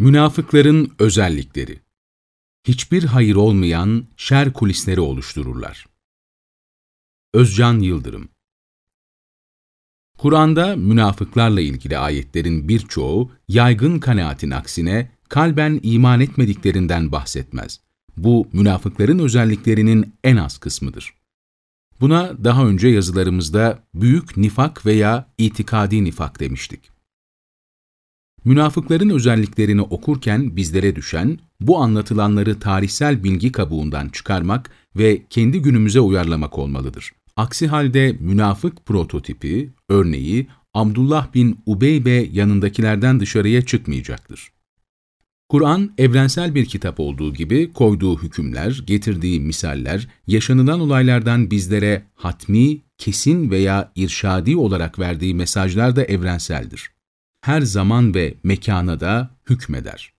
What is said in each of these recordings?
Münafıkların özellikleri Hiçbir hayır olmayan şer kulisleri oluştururlar. Özcan Yıldırım Kur'an'da münafıklarla ilgili ayetlerin birçoğu yaygın kanaatin aksine kalben iman etmediklerinden bahsetmez. Bu münafıkların özelliklerinin en az kısmıdır. Buna daha önce yazılarımızda büyük nifak veya itikadi nifak demiştik. Münafıkların özelliklerini okurken bizlere düşen, bu anlatılanları tarihsel bilgi kabuğundan çıkarmak ve kendi günümüze uyarlamak olmalıdır. Aksi halde münafık prototipi, örneği Abdullah bin Ubey ve yanındakilerden dışarıya çıkmayacaktır. Kur'an, evrensel bir kitap olduğu gibi koyduğu hükümler, getirdiği misaller, yaşanılan olaylardan bizlere hatmi, kesin veya irşadi olarak verdiği mesajlar da evrenseldir her zaman ve mekana da hükmeder.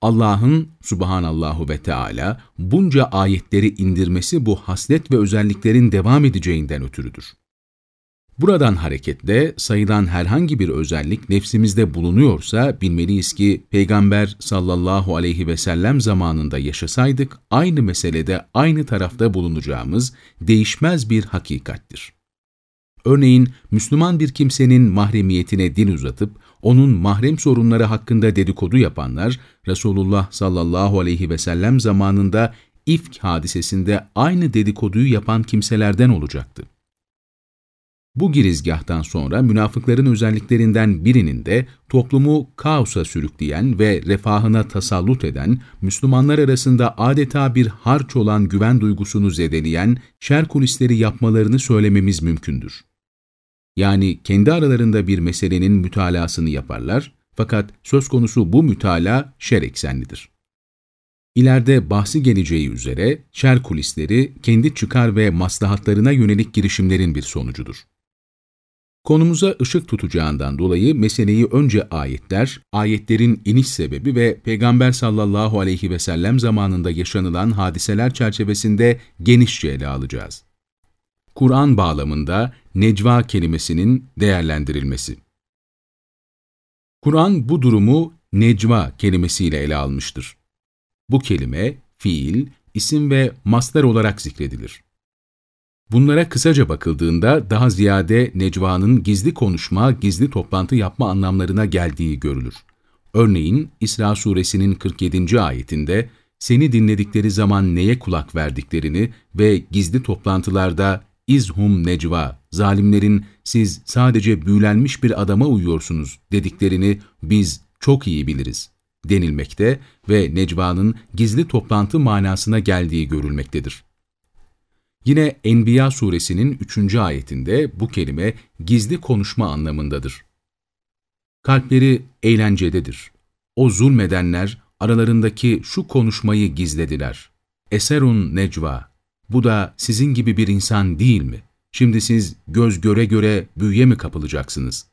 Allah'ın subhanallahu ve Teala bunca ayetleri indirmesi bu haslet ve özelliklerin devam edeceğinden ötürüdür. Buradan hareketle sayılan herhangi bir özellik nefsimizde bulunuyorsa bilmeliyiz ki Peygamber sallallahu aleyhi ve sellem zamanında yaşasaydık aynı meselede aynı tarafta bulunacağımız değişmez bir hakikattir. Örneğin Müslüman bir kimsenin mahremiyetine dil uzatıp onun mahrem sorunları hakkında dedikodu yapanlar, Resulullah sallallahu aleyhi ve sellem zamanında ifk hadisesinde aynı dedikoduyu yapan kimselerden olacaktı. Bu girizgahtan sonra münafıkların özelliklerinden birinin de toplumu kaosa sürükleyen ve refahına tasallut eden, Müslümanlar arasında adeta bir harç olan güven duygusunu zedeleyen şer kulisleri yapmalarını söylememiz mümkündür. Yani kendi aralarında bir meselenin mütalasını yaparlar fakat söz konusu bu mütala şer eksenlidir. İleride bahsi geleceği üzere şer kulisleri kendi çıkar ve maslahatlarına yönelik girişimlerin bir sonucudur. Konumuza ışık tutacağından dolayı meseleyi önce ayetler, ayetlerin iniş sebebi ve Peygamber sallallahu aleyhi ve sellem zamanında yaşanılan hadiseler çerçevesinde genişçe ele alacağız. Kur'an bağlamında necva kelimesinin değerlendirilmesi. Kur'an bu durumu necva kelimesiyle ele almıştır. Bu kelime fiil, isim ve maslar olarak zikredilir. Bunlara kısaca bakıldığında daha ziyade necvanın gizli konuşma, gizli toplantı yapma anlamlarına geldiği görülür. Örneğin İsra suresinin 47. ayetinde seni dinledikleri zaman neye kulak verdiklerini ve gizli toplantılarda izhum necva, zalimlerin siz sadece büyülenmiş bir adama uyuyorsunuz dediklerini biz çok iyi biliriz denilmekte ve necvanın gizli toplantı manasına geldiği görülmektedir. Yine Enbiya suresinin 3. ayetinde bu kelime gizli konuşma anlamındadır. Kalpleri eğlencededir. O zulmedenler aralarındaki şu konuşmayı gizlediler. Eserun necva, bu da sizin gibi bir insan değil mi? Şimdi siz göz göre göre büyüye mi kapılacaksınız?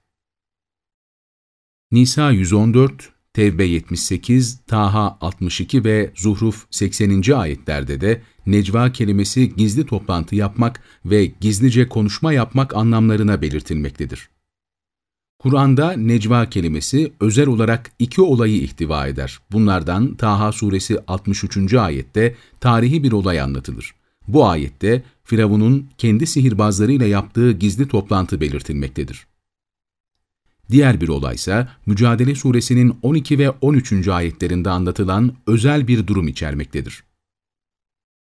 Nisa 114, Tevbe 78, Taha 62 ve Zuhruf 80. ayetlerde de necva kelimesi gizli toplantı yapmak ve gizlice konuşma yapmak anlamlarına belirtilmektedir. Kur'an'da necva kelimesi özel olarak iki olayı ihtiva eder. Bunlardan Taha suresi 63. ayette tarihi bir olay anlatılır. Bu ayette Firavun'un kendi sihirbazlarıyla yaptığı gizli toplantı belirtilmektedir. Diğer bir olaysa Mücadele Suresinin 12 ve 13. ayetlerinde anlatılan özel bir durum içermektedir.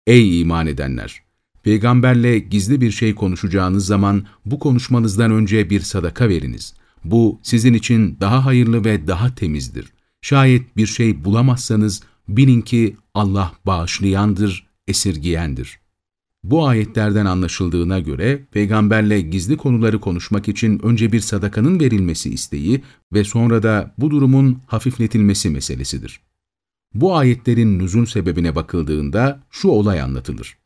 Ey iman edenler! Peygamberle gizli bir şey konuşacağınız zaman bu konuşmanızdan önce bir sadaka veriniz. Bu sizin için daha hayırlı ve daha temizdir. Şayet bir şey bulamazsanız bilin ki Allah bağışlayandır, esirgiyendir. Bu ayetlerden anlaşıldığına göre peygamberle gizli konuları konuşmak için önce bir sadakanın verilmesi isteği ve sonra da bu durumun hafifletilmesi meselesidir. Bu ayetlerin nüzul sebebine bakıldığında şu olay anlatılır.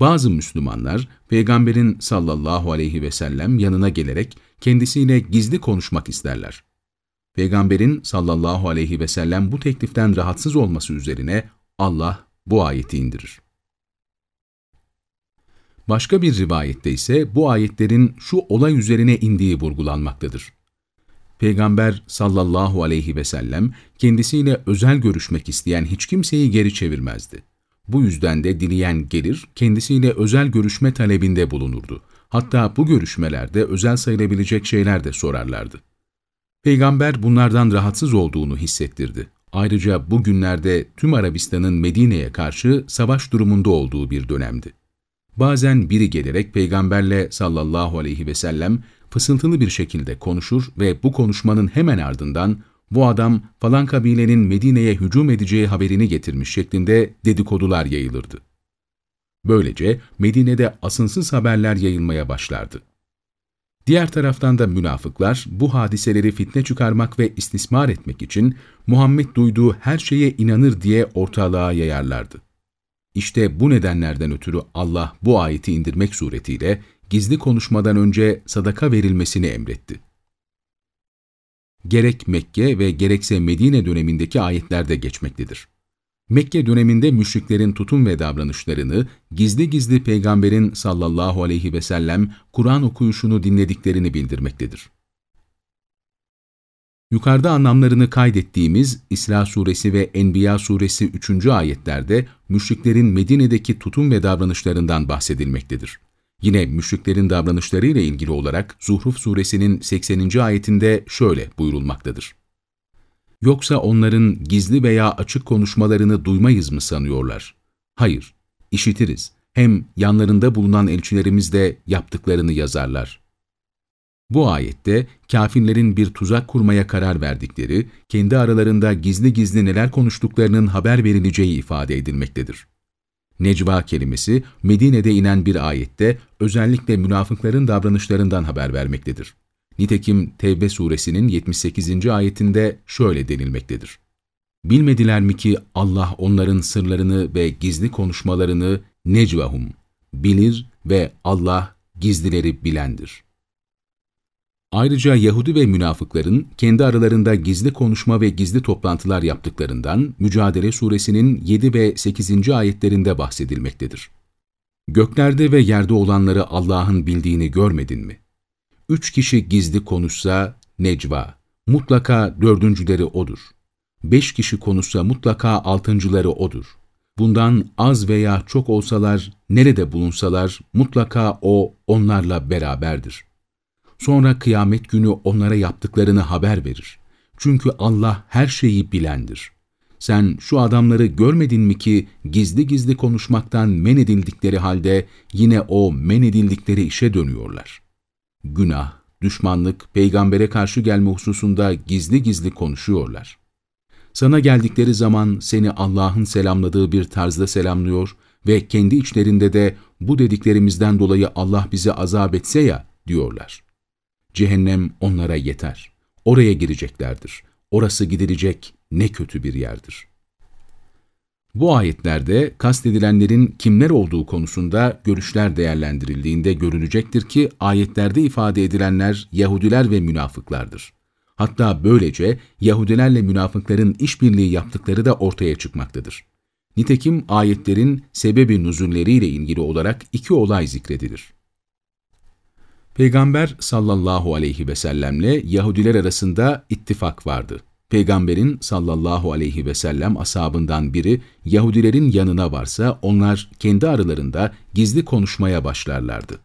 Bazı Müslümanlar peygamberin sallallahu aleyhi ve sellem yanına gelerek kendisiyle gizli konuşmak isterler. Peygamberin sallallahu aleyhi ve sellem bu tekliften rahatsız olması üzerine Allah bu ayeti indirir. Başka bir rivayette ise bu ayetlerin şu olay üzerine indiği vurgulanmaktadır. Peygamber sallallahu aleyhi ve sellem kendisiyle özel görüşmek isteyen hiç kimseyi geri çevirmezdi. Bu yüzden de dileyen gelir, kendisiyle özel görüşme talebinde bulunurdu. Hatta bu görüşmelerde özel sayılabilecek şeyler de sorarlardı. Peygamber bunlardan rahatsız olduğunu hissettirdi. Ayrıca bu günlerde tüm Arabistan'ın Medine'ye karşı savaş durumunda olduğu bir dönemdi. Bazen biri gelerek peygamberle sallallahu aleyhi ve sellem fısıltılı bir şekilde konuşur ve bu konuşmanın hemen ardından bu adam falan kabilenin Medine'ye hücum edeceği haberini getirmiş şeklinde dedikodular yayılırdı. Böylece Medine'de asınsız haberler yayılmaya başlardı. Diğer taraftan da münafıklar bu hadiseleri fitne çıkarmak ve istismar etmek için Muhammed duyduğu her şeye inanır diye ortalığa yayarlardı. İşte bu nedenlerden ötürü Allah bu ayeti indirmek suretiyle gizli konuşmadan önce sadaka verilmesini emretti. Gerek Mekke ve gerekse Medine dönemindeki ayetlerde geçmektedir. Mekke döneminde müşriklerin tutum ve davranışlarını, gizli gizli peygamberin sallallahu aleyhi ve sellem Kur'an okuyuşunu dinlediklerini bildirmektedir. Yukarıda anlamlarını kaydettiğimiz İsra suresi ve Enbiya suresi 3. ayetlerde müşriklerin Medine'deki tutum ve davranışlarından bahsedilmektedir. Yine müşriklerin davranışlarıyla ilgili olarak Zuhruf suresinin 80. ayetinde şöyle buyurulmaktadır. Yoksa onların gizli veya açık konuşmalarını duymayız mı sanıyorlar? Hayır, işitiriz. Hem yanlarında bulunan elçilerimiz de yaptıklarını yazarlar. Bu ayette kafirlerin bir tuzak kurmaya karar verdikleri, kendi aralarında gizli gizli neler konuştuklarının haber verileceği ifade edilmektedir. Necva kelimesi Medine'de inen bir ayette özellikle münafıkların davranışlarından haber vermektedir. Nitekim Tevbe suresinin 78. ayetinde şöyle denilmektedir. Bilmediler mi ki Allah onların sırlarını ve gizli konuşmalarını necvahum bilir ve Allah gizlileri bilendir. Ayrıca Yahudi ve münafıkların kendi aralarında gizli konuşma ve gizli toplantılar yaptıklarından Mücadele suresinin 7 ve 8. ayetlerinde bahsedilmektedir. Göklerde ve yerde olanları Allah'ın bildiğini görmedin mi? Üç kişi gizli konuşsa necva, mutlaka dördüncüleri odur. Beş kişi konuşsa mutlaka altıncıları odur. Bundan az veya çok olsalar, nerede bulunsalar mutlaka o onlarla beraberdir. Sonra kıyamet günü onlara yaptıklarını haber verir. Çünkü Allah her şeyi bilendir. Sen şu adamları görmedin mi ki gizli gizli konuşmaktan men edildikleri halde yine o men edildikleri işe dönüyorlar. Günah, düşmanlık, peygambere karşı gelme hususunda gizli gizli konuşuyorlar. Sana geldikleri zaman seni Allah'ın selamladığı bir tarzda selamlıyor ve kendi içlerinde de bu dediklerimizden dolayı Allah bizi azap etse ya diyorlar. Cehennem onlara yeter. Oraya gireceklerdir. Orası gidilecek ne kötü bir yerdir. Bu ayetlerde kastedilenlerin kimler olduğu konusunda görüşler değerlendirildiğinde görülecektir ki ayetlerde ifade edilenler Yahudiler ve münafıklardır. Hatta böylece Yahudilerle münafıkların işbirliği yaptıkları da ortaya çıkmaktadır. Nitekim ayetlerin sebebi nüzulleriyle ilgili olarak iki olay zikredilir. Peygamber sallallahu aleyhi ve sellemle Yahudiler arasında ittifak vardı. Peygamberin sallallahu aleyhi ve sellem ashabından biri Yahudilerin yanına varsa onlar kendi aralarında gizli konuşmaya başlarlardı.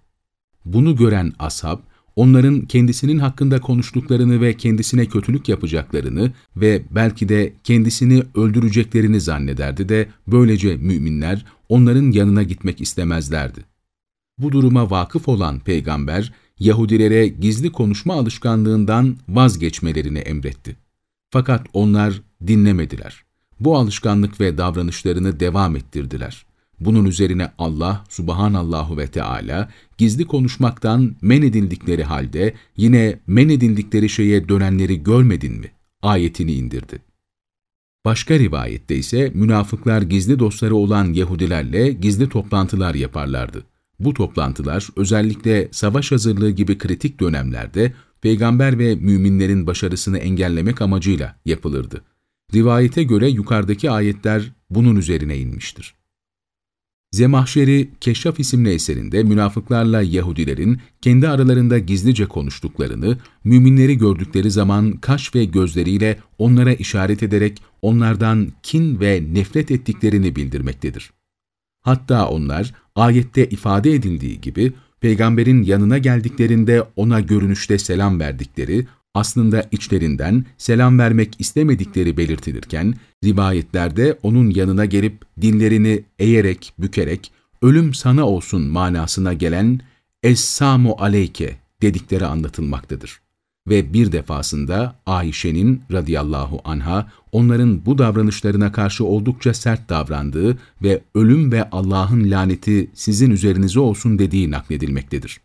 Bunu gören ashab, onların kendisinin hakkında konuştuklarını ve kendisine kötülük yapacaklarını ve belki de kendisini öldüreceklerini zannederdi de böylece müminler onların yanına gitmek istemezlerdi. Bu duruma vakıf olan peygamber, Yahudilere gizli konuşma alışkanlığından vazgeçmelerini emretti. Fakat onlar dinlemediler. Bu alışkanlık ve davranışlarını devam ettirdiler. Bunun üzerine Allah subhanallahu ve Teala gizli konuşmaktan men edildikleri halde yine men edildikleri şeye dönenleri görmedin mi? Ayetini indirdi. Başka rivayette ise münafıklar gizli dostları olan Yahudilerle gizli toplantılar yaparlardı. Bu toplantılar özellikle savaş hazırlığı gibi kritik dönemlerde peygamber ve müminlerin başarısını engellemek amacıyla yapılırdı. Rivayete göre yukarıdaki ayetler bunun üzerine inmiştir. Zemahşeri Keşşaf isimli eserinde münafıklarla Yahudilerin kendi aralarında gizlice konuştuklarını, müminleri gördükleri zaman kaş ve gözleriyle onlara işaret ederek onlardan kin ve nefret ettiklerini bildirmektedir. Hatta onlar ayette ifade edildiği gibi peygamberin yanına geldiklerinde ona görünüşte selam verdikleri, aslında içlerinden selam vermek istemedikleri belirtilirken, rivayetlerde onun yanına gelip dillerini eğerek, bükerek, ölüm sana olsun manasına gelen Essamu aleyke dedikleri anlatılmaktadır. Ve bir defasında Ayşe'nin radıyallahu anha onların bu davranışlarına karşı oldukça sert davrandığı ve ölüm ve Allah'ın laneti sizin üzerinize olsun dediği nakledilmektedir.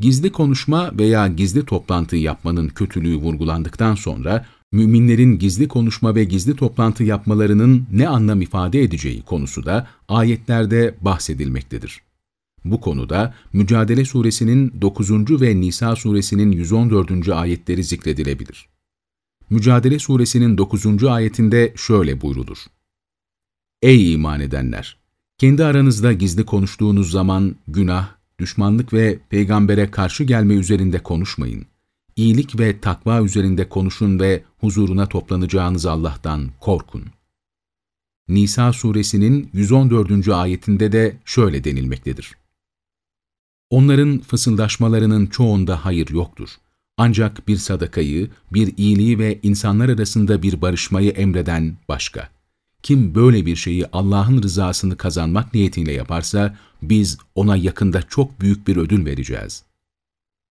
Gizli konuşma veya gizli toplantı yapmanın kötülüğü vurgulandıktan sonra, müminlerin gizli konuşma ve gizli toplantı yapmalarının ne anlam ifade edeceği konusu da ayetlerde bahsedilmektedir. Bu konuda Mücadele Suresinin 9. ve Nisa Suresinin 114. ayetleri zikredilebilir. Mücadele Suresinin 9. ayetinde şöyle buyrulur. Ey iman edenler! Kendi aranızda gizli konuştuğunuz zaman günah, düşmanlık ve peygambere karşı gelme üzerinde konuşmayın. İyilik ve takva üzerinde konuşun ve huzuruna toplanacağınız Allah'tan korkun. Nisa suresinin 114. ayetinde de şöyle denilmektedir. Onların fısıldaşmalarının çoğunda hayır yoktur. Ancak bir sadakayı, bir iyiliği ve insanlar arasında bir barışmayı emreden başka. Kim böyle bir şeyi Allah'ın rızasını kazanmak niyetiyle yaparsa, biz ona yakında çok büyük bir ödül vereceğiz.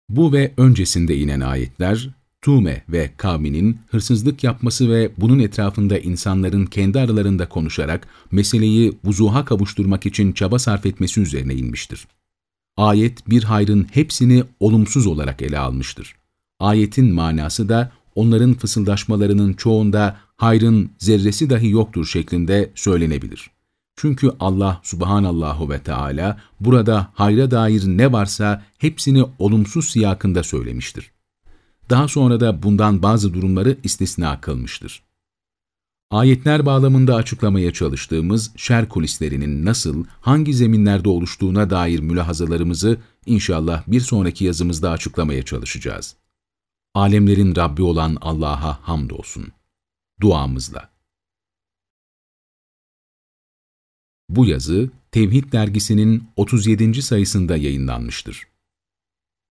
Bu ve öncesinde inen ayetler, Tume ve kavminin hırsızlık yapması ve bunun etrafında insanların kendi aralarında konuşarak meseleyi vuzuha kavuşturmak için çaba sarf etmesi üzerine inmiştir. Ayet bir hayrın hepsini olumsuz olarak ele almıştır. Ayetin manası da onların fısıldaşmalarının çoğunda hayrın zerresi dahi yoktur şeklinde söylenebilir. Çünkü Allah subhanallahu ve Teala burada hayra dair ne varsa hepsini olumsuz siyakında söylemiştir. Daha sonra da bundan bazı durumları istisna kılmıştır. Ayetler bağlamında açıklamaya çalıştığımız şer kulislerinin nasıl, hangi zeminlerde oluştuğuna dair mülahazalarımızı inşallah bir sonraki yazımızda açıklamaya çalışacağız. Alemlerin Rabbi olan Allah'a hamdolsun. Duamızla. Bu yazı Tevhid dergisinin 37. sayısında yayınlanmıştır.